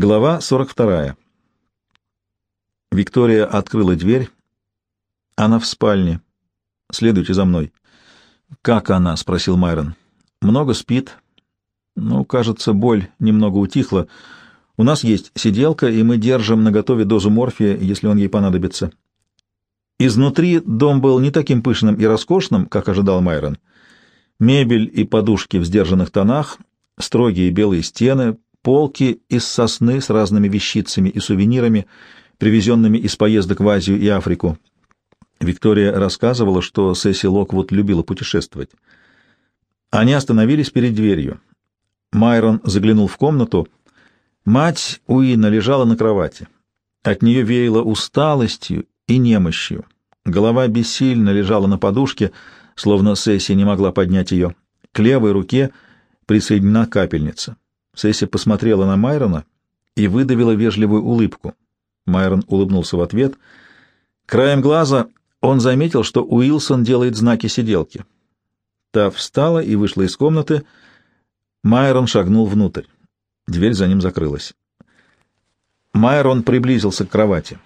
Глава 42. Виктория открыла дверь. Она в спальне. Следуйте за мной. Как она? спросил Майрон. Много спит. Ну, кажется, боль немного утихла. У нас есть сиделка, и мы держим наготове дозу морфия, если он ей понадобится. Изнутри дом был не таким пышным и роскошным, как ожидал Майрон. Мебель и подушки в сдержанных тонах, строгие белые стены, полки из сосны с разными вещицами и сувенирами, привезенными из поездок в Азию и Африку. Виктория рассказывала, что Сесси Локвуд любила путешествовать. Они остановились перед дверью. Майрон заглянул в комнату. Мать Уина лежала на кровати. От нее веяло усталостью и немощью. Голова бессильно лежала на подушке, словно Сесси не могла поднять ее. К левой руке присоединена капельница. Сесси посмотрела на Майрона и выдавила вежливую улыбку. Майрон улыбнулся в ответ. Краем глаза он заметил, что Уилсон делает знаки сиделки. Та встала и вышла из комнаты. Майрон шагнул внутрь. Дверь за ним закрылась. Майрон приблизился к кровати.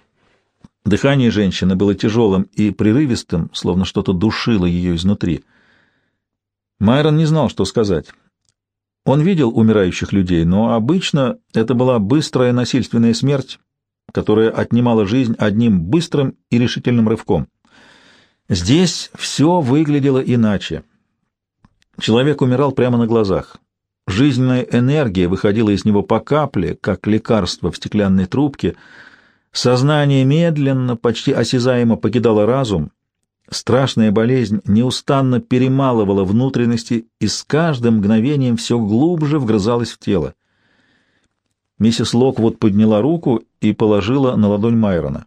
Дыхание женщины было тяжелым и прерывистым, словно что-то душило ее изнутри. Майрон не знал, что сказать. Он видел умирающих людей, но обычно это была быстрая насильственная смерть, которая отнимала жизнь одним быстрым и решительным рывком. Здесь все выглядело иначе. Человек умирал прямо на глазах. Жизненная энергия выходила из него по капле, как лекарство в стеклянной трубке. Сознание медленно, почти осязаемо покидало разум, Страшная болезнь неустанно перемалывала внутренности и с каждым мгновением все глубже вгрызалась в тело. Миссис Локвуд подняла руку и положила на ладонь Майрона.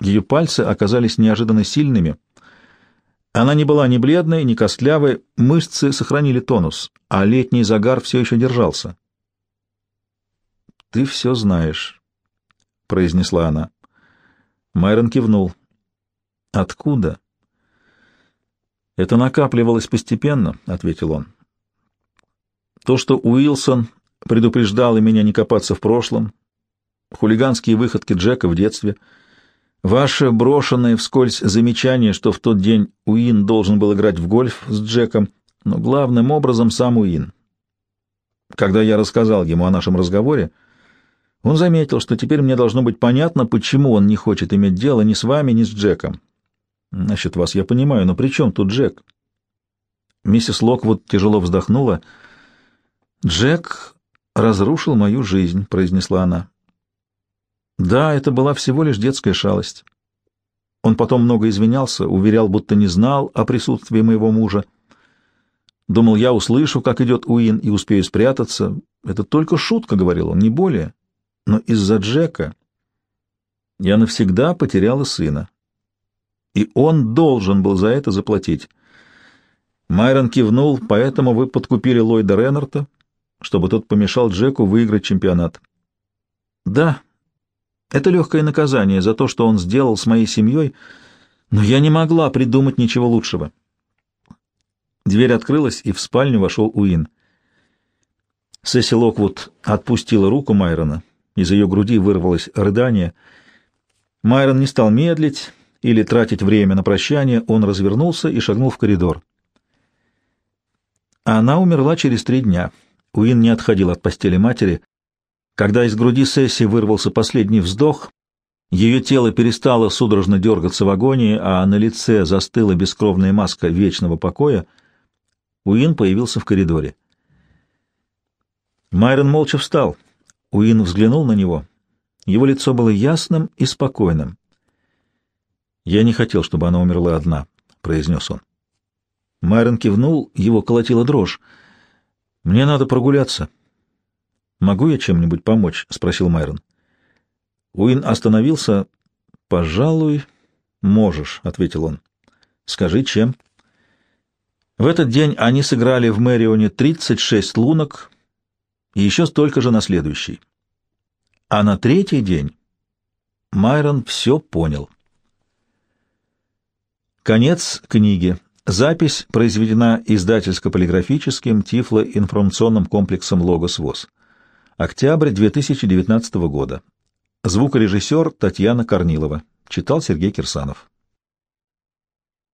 Ее пальцы оказались неожиданно сильными. Она не была ни бледной, ни костлявой, мышцы сохранили тонус, а летний загар все еще держался. «Ты все знаешь», — произнесла она. Майрон кивнул. Откуда? Это накапливалось постепенно, ответил он. То, что Уилсон предупреждал меня не копаться в прошлом, хулиганские выходки Джека в детстве, ваше брошенное вскользь замечание, что в тот день Уин должен был играть в гольф с Джеком, но главным образом сам Уин. Когда я рассказал ему о нашем разговоре, он заметил, что теперь мне должно быть понятно, почему он не хочет иметь дело ни с вами, ни с Джеком. Насчет вас я понимаю, но при чем тут Джек? Миссис Локвуд тяжело вздохнула. Джек разрушил мою жизнь, произнесла она. Да, это была всего лишь детская шалость. Он потом много извинялся, уверял, будто не знал о присутствии моего мужа. Думал, я услышу, как идет Уин, и успею спрятаться. Это только шутка, — говорил он, — не более. Но из-за Джека я навсегда потеряла сына и он должен был за это заплатить. Майрон кивнул, поэтому вы подкупили Ллойда Реннарта, чтобы тот помешал Джеку выиграть чемпионат. Да, это легкое наказание за то, что он сделал с моей семьей, но я не могла придумать ничего лучшего. Дверь открылась, и в спальню вошел Уин. Сесси Локвуд отпустила руку Майрона, из ее груди вырвалось рыдание. Майрон не стал медлить или тратить время на прощание, он развернулся и шагнул в коридор. Она умерла через три дня. Уин не отходил от постели матери. Когда из груди Сесси вырвался последний вздох, ее тело перестало судорожно дергаться в агонии, а на лице застыла бескровная маска вечного покоя, Уин появился в коридоре. Майрон молча встал. Уин взглянул на него. Его лицо было ясным и спокойным. «Я не хотел, чтобы она умерла одна», — произнес он. Майрон кивнул, его колотила дрожь. «Мне надо прогуляться». «Могу я чем-нибудь помочь?» — спросил Майрон. Уин остановился. «Пожалуй, можешь», — ответил он. «Скажи, чем?» В этот день они сыграли в Мэрионе 36 лунок и еще столько же на следующий. А на третий день Майрон все понял. Конец книги. Запись произведена издательско-полиграфическим Тифло-информационным комплексом «Логос ВОЗ». Октябрь 2019 года. Звукорежиссер Татьяна Корнилова. Читал Сергей Кирсанов.